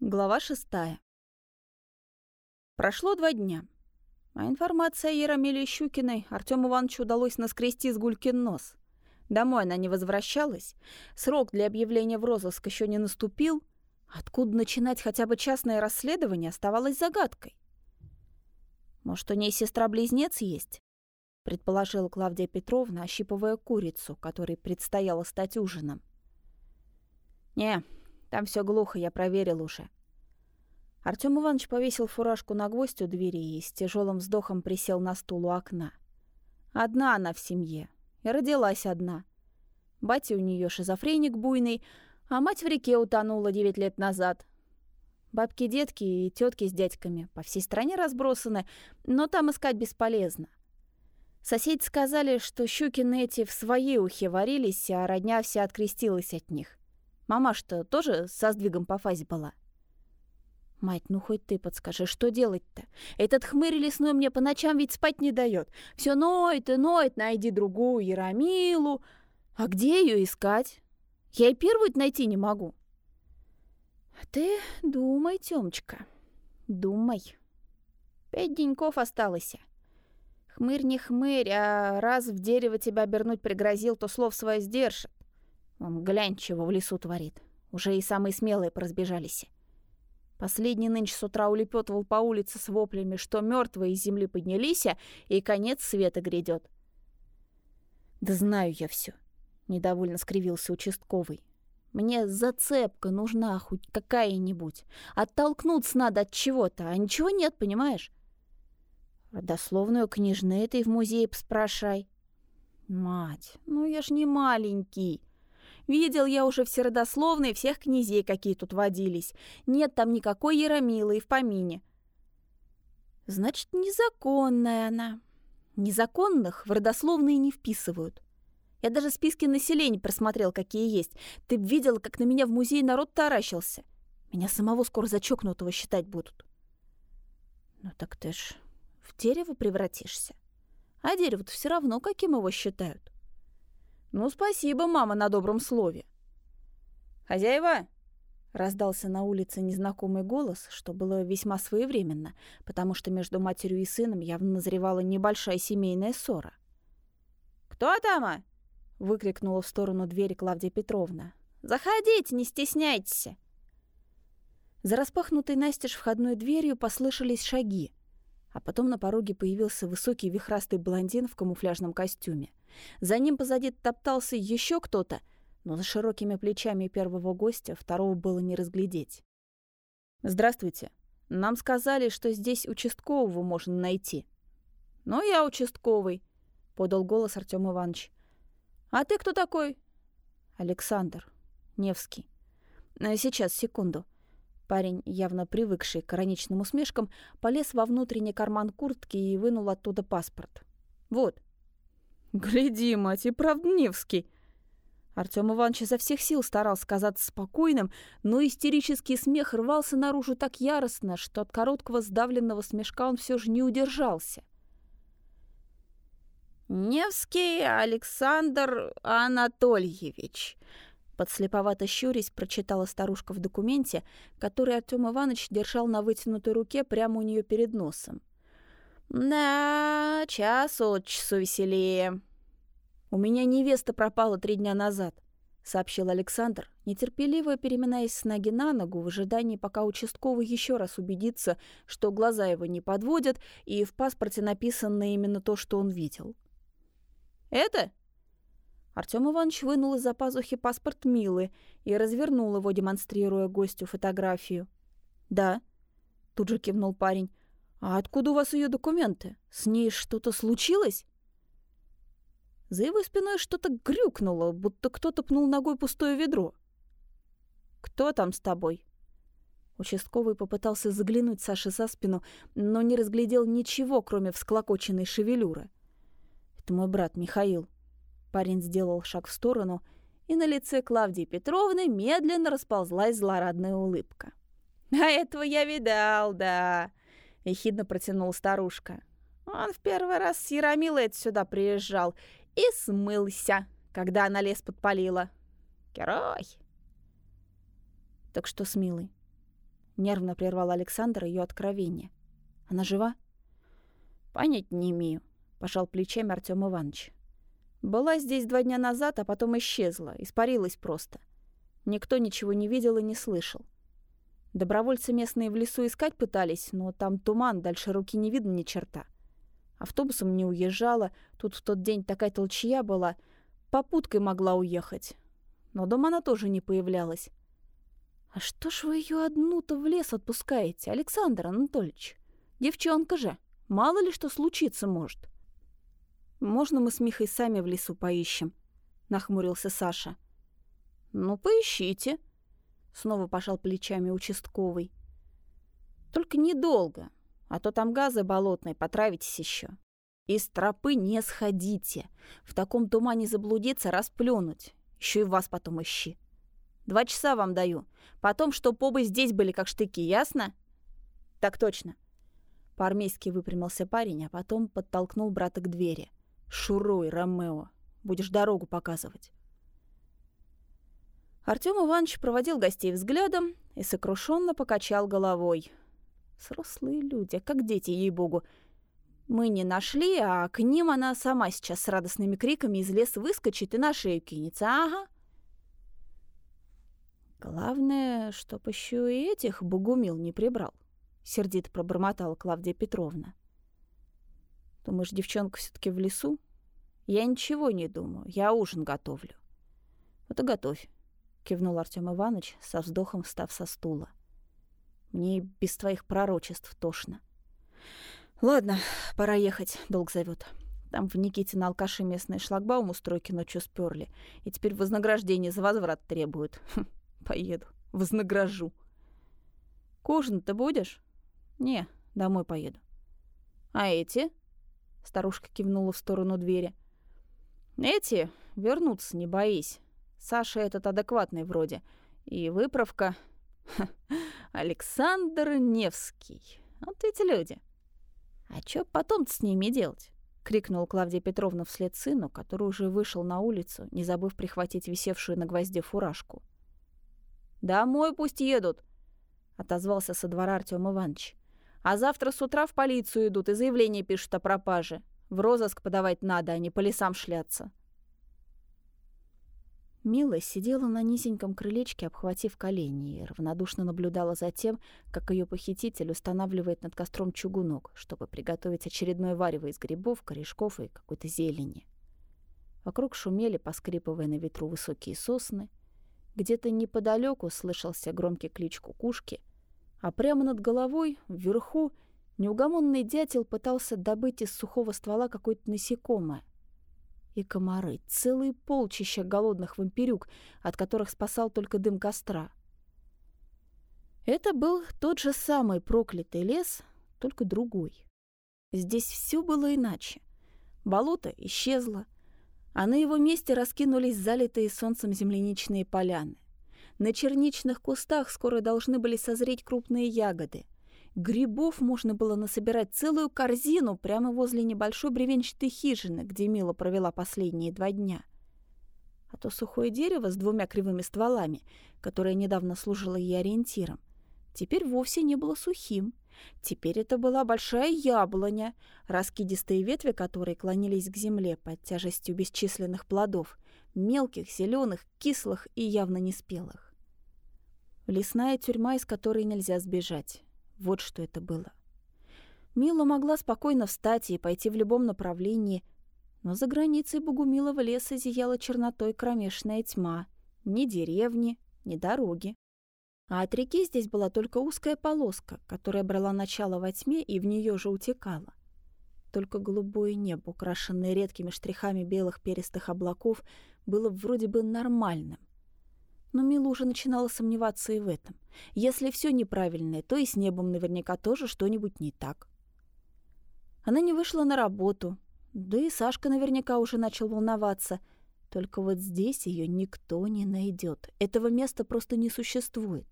Глава шестая. Прошло два дня. А информация о Яромиле Щукиной Артёму Ивановичу удалось наскрести с Гулькин нос. Домой она не возвращалась. Срок для объявления в розыск еще не наступил. Откуда начинать хотя бы частное расследование оставалось загадкой. «Может, у ней сестра-близнец есть?» — предположила Клавдия Петровна, ощипывая курицу, которой предстояло стать ужином. «Не, там все глухо, я проверил уже. Артём Иванович повесил фуражку на гвоздь у двери и с тяжелым вздохом присел на стул у окна. Одна она в семье. И родилась одна. Батя у нее шизофреник буйный, а мать в реке утонула девять лет назад. Бабки-детки и тетки с дядьками по всей стране разбросаны, но там искать бесполезно. Соседи сказали, что щукины эти в своей ухе варились, а родня вся открестилась от них. Мамаш-то тоже со сдвигом по фазе была. Мать, ну хоть ты подскажи, что делать-то? Этот хмырь лесной мне по ночам ведь спать не дает. Все ноет и ноет, найди другую Ярамилу. А где ее искать? Я и первую найти не могу. Ты думай, Тёмочка, думай. Пять деньков осталось. Хмырь не хмырь, а раз в дерево тебя обернуть пригрозил, то слов свое сдержит. Он глянь, чего в лесу творит. Уже и самые смелые поразбежались. Последний нынче с утра улепетывал по улице с воплями, что мертвые из земли поднялись, и конец света грядет. «Да знаю я все, недовольно скривился участковый. «Мне зацепка нужна хоть какая-нибудь. Оттолкнуться надо от чего-то, а ничего нет, понимаешь?» «Родословную княжны этой в музее поспрашай». «Мать, ну я ж не маленький!» Видел я уже все родословные всех князей, какие тут водились. Нет там никакой Яромилы и в помине. Значит, незаконная она. Незаконных в родословные не вписывают. Я даже списки населения просмотрел, какие есть. Ты б видел, как на меня в музее народ таращился. Меня самого скоро зачокнутого считать будут. Ну так ты ж в дерево превратишься. А дерево-то все равно каким его считают. «Ну, спасибо, мама, на добром слове». «Хозяева!» — раздался на улице незнакомый голос, что было весьма своевременно, потому что между матерью и сыном явно назревала небольшая семейная ссора. «Кто там?» — выкрикнула в сторону двери Клавдия Петровна. «Заходите, не стесняйтесь!» За распахнутой настежь входной дверью послышались шаги, а потом на пороге появился высокий вихрастый блондин в камуфляжном костюме. За ним позади топтался еще кто-то, но за широкими плечами первого гостя второго было не разглядеть. «Здравствуйте. Нам сказали, что здесь участкового можно найти». «Ну, я участковый», — подал голос Артём Иванович. «А ты кто такой?» «Александр. Невский». «Э, «Сейчас, секунду». Парень, явно привыкший к ироничным усмешкам, полез во внутренний карман куртки и вынул оттуда паспорт. «Вот, «Гляди, мать, и правда Невский!» Артём Иванович изо всех сил старался казаться спокойным, но истерический смех рвался наружу так яростно, что от короткого сдавленного смешка он все же не удержался. «Невский Александр Анатольевич», подслеповато щурясь, прочитала старушка в документе, который Артём Иванович держал на вытянутой руке прямо у нее перед носом. «Да, час от часу веселее». «У меня невеста пропала три дня назад», — сообщил Александр, нетерпеливо переминаясь с ноги на ногу в ожидании, пока участковый еще раз убедится, что глаза его не подводят и в паспорте написано именно то, что он видел. «Это?» Артём Иванович вынул из-за пазухи паспорт Милы и развернул его, демонстрируя гостю фотографию. «Да», — тут же кивнул парень, «А откуда у вас ее документы? С ней что-то случилось?» За его спиной что-то грюкнуло, будто кто-то пнул ногой пустое ведро. «Кто там с тобой?» Участковый попытался заглянуть Саше за спину, но не разглядел ничего, кроме всклокоченной шевелюры. «Это мой брат Михаил». Парень сделал шаг в сторону, и на лице Клавдии Петровны медленно расползлась злорадная улыбка. «А этого я видал, да. — ехидно протянула старушка. «Он в первый раз с Яромилой сюда приезжал и смылся, когда она лес подпалила. Герой!» «Так что с Милой?» — нервно прервал Александр ее откровение. «Она жива?» «Понять не имею», — пожал плечами Артём Иванович. «Была здесь два дня назад, а потом исчезла, испарилась просто. Никто ничего не видел и не слышал. Добровольцы местные в лесу искать пытались, но там туман, дальше руки не видно ни черта. Автобусом не уезжала, тут в тот день такая толчья была, попуткой могла уехать. Но дома она тоже не появлялась. «А что ж вы ее одну-то в лес отпускаете, Александр Анатольевич? Девчонка же, мало ли что случиться может». «Можно мы с Михой сами в лесу поищем?» — нахмурился Саша. «Ну, поищите», Снова пожал плечами участковый. Только недолго, а то там газы болотные, потравитесь еще. Из тропы не сходите. В таком тумане заблудиться, расплюнуть. Еще и вас потом ищи. Два часа вам даю. Потом, что побы здесь были как штыки, ясно? Так точно. По-армейски выпрямился парень, а потом подтолкнул брата к двери. «Шуруй, Ромео. Будешь дорогу показывать». Артём Иванович проводил гостей взглядом и сокрушенно покачал головой. Взрослые люди, как дети, ей-богу. Мы не нашли, а к ним она сама сейчас с радостными криками из леса выскочит и на шею кинется. Ага. Главное, чтоб еще и этих богумил не прибрал. Сердито пробормотала Клавдия Петровна. Думаешь, девчонка все таки в лесу? Я ничего не думаю, я ужин готовлю. Вот и готовь. — кивнул Артём Иванович, со вздохом встав со стула. «Мне без твоих пророчеств тошно». «Ладно, пора ехать, долг зовет. Там в Никитино алкаши местные шлагбаум у стройки ночью сперли, и теперь вознаграждение за возврат требуют. Хм, поеду, вознагражу». «К ужину-то будешь?» «Не, домой поеду». «А эти?» — старушка кивнула в сторону двери. «Эти вернутся, не боись. Саша этот адекватный вроде. И выправка... Александр Невский. Вот эти люди. А чё потом с ними делать? крикнула Клавдия Петровна вслед сыну, который уже вышел на улицу, не забыв прихватить висевшую на гвозде фуражку. «Домой пусть едут!» — отозвался со двора Артём Иванович. «А завтра с утра в полицию идут и заявление пишут о пропаже. В розыск подавать надо, а не по лесам шляться». Мила сидела на низеньком крылечке, обхватив колени, и равнодушно наблюдала за тем, как ее похититель устанавливает над костром чугунок, чтобы приготовить очередное варево из грибов, корешков и какой-то зелени. Вокруг шумели, поскрипывая на ветру высокие сосны. Где-то неподалеку слышался громкий клич кукушки, а прямо над головой, вверху, неугомонный дятел пытался добыть из сухого ствола какое-то насекомое. И комары, целые полчища голодных вампирюк, от которых спасал только дым костра. Это был тот же самый проклятый лес, только другой. Здесь все было иначе. Болото исчезло, а на его месте раскинулись залитые солнцем земляничные поляны. На черничных кустах скоро должны были созреть крупные ягоды — Грибов можно было насобирать целую корзину прямо возле небольшой бревенчатой хижины, где Мила провела последние два дня. А то сухое дерево с двумя кривыми стволами, которое недавно служило ей ориентиром, теперь вовсе не было сухим. Теперь это была большая яблоня, раскидистые ветви которой клонились к земле под тяжестью бесчисленных плодов, мелких, зеленых, кислых и явно неспелых. Лесная тюрьма, из которой нельзя сбежать. Вот что это было. Мила могла спокойно встать и пойти в любом направлении, но за границей Богумилова леса зияла чернотой кромешная тьма. Ни деревни, ни дороги. А от реки здесь была только узкая полоска, которая брала начало во тьме и в нее же утекала. Только голубое небо, украшенное редкими штрихами белых перистых облаков, было вроде бы нормальным. Но Мила уже начинала сомневаться и в этом. Если все неправильное, то и с небом наверняка тоже что-нибудь не так. Она не вышла на работу, да и Сашка наверняка уже начал волноваться. Только вот здесь ее никто не найдет. Этого места просто не существует.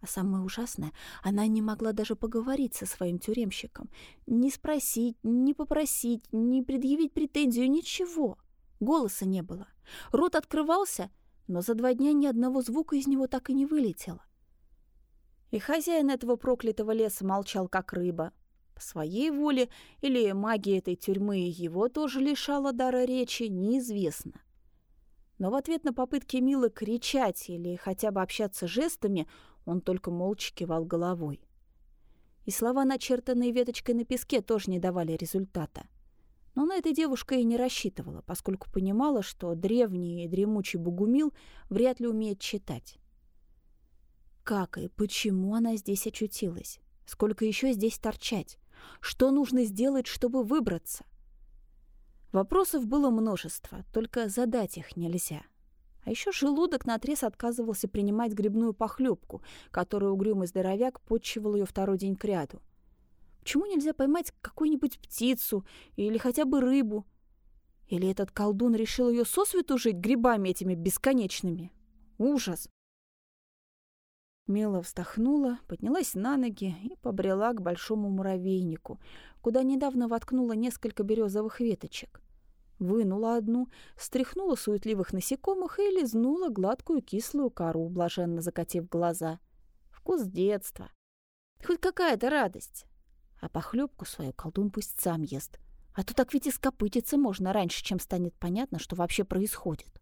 А самое ужасное, она не могла даже поговорить со своим тюремщиком. Не спросить, не попросить, не предъявить претензию, ничего. Голоса не было. Рот открывался, но за два дня ни одного звука из него так и не вылетело. И хозяин этого проклятого леса молчал, как рыба. По своей воле или магия этой тюрьмы его тоже лишала дара речи, неизвестно. Но в ответ на попытки Милы кричать или хотя бы общаться жестами, он только молча кивал головой. И слова, начертанные веточкой на песке, тоже не давали результата. Но на это девушка и не рассчитывала, поскольку понимала, что древний и дремучий Богумил вряд ли умеет читать. Как и почему она здесь очутилась? Сколько еще здесь торчать? Что нужно сделать, чтобы выбраться? Вопросов было множество, только задать их нельзя. А еще желудок наотрез отказывался принимать грибную похлебку, которую угрюмый здоровяк подчивал ее второй день кряду. Почему нельзя поймать какую-нибудь птицу или хотя бы рыбу? Или этот колдун решил ее сосвету жить грибами этими бесконечными? Ужас! Мила вздохнула, поднялась на ноги и побрела к большому муравейнику, куда недавно воткнула несколько березовых веточек. Вынула одну, стряхнула суетливых насекомых и лизнула гладкую кислую кору, блаженно закатив глаза. Вкус детства. Хоть какая-то радость. А похлебку свою колдун пусть сам ест. А то так ведь и скопытиться можно раньше, чем станет понятно, что вообще происходит.